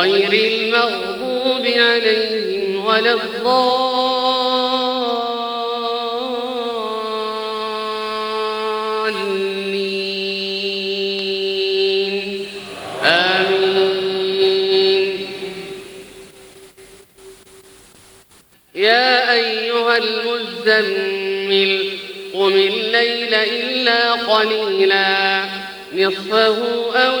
غير المغضوب عليهم ولا الضالين. آمين. يا أيها المزمل قم الليل إلا قليلا نصفه أو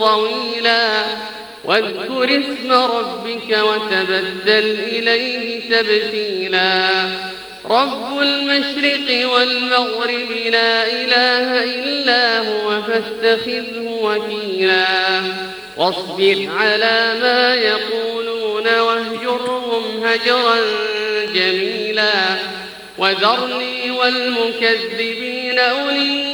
طويلا. واذكر اسم ربك وتبدل إليه تبتيلا. رب المشرق والمغرب لا إله إلا هو فاتخذه وكيلا. واصبر على ما يقولون واهجرهم هجرا جميلا. وذرني والمكذبين أولي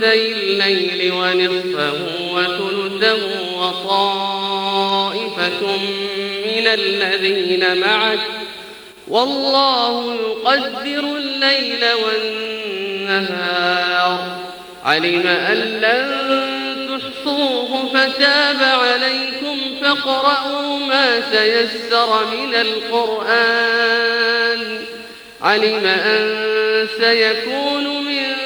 ثلثي الليل ونصفه وثلثه وطائفة من الذين معك والله يقدر الليل والنهار. علم أن لن تحصوه فتاب عليكم فاقرؤوا ما تيسر من القرآن. علم أن سيكون منكم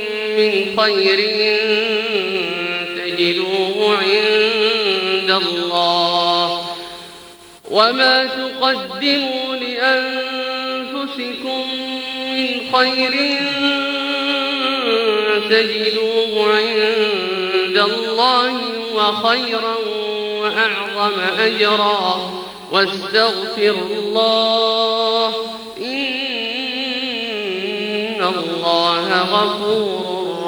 من خير تجدوه عند الله. وما تقدموا لأنفسكم من خير تجدوه عند الله وخيرا وأعظم أجرا. واستغفر الله. إن الله غفور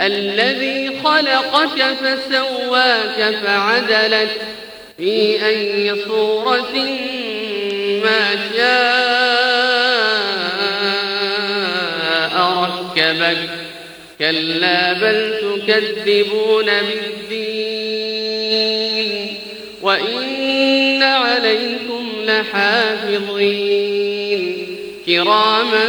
الذي خلقك فسواك فعدلك في أي صورة ما شاء ركبك. كلا بل تكذبون بالدين. وإن عليكم لحافظين. كراما